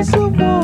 isso vai.